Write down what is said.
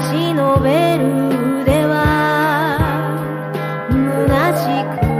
しのべる腕は虚しく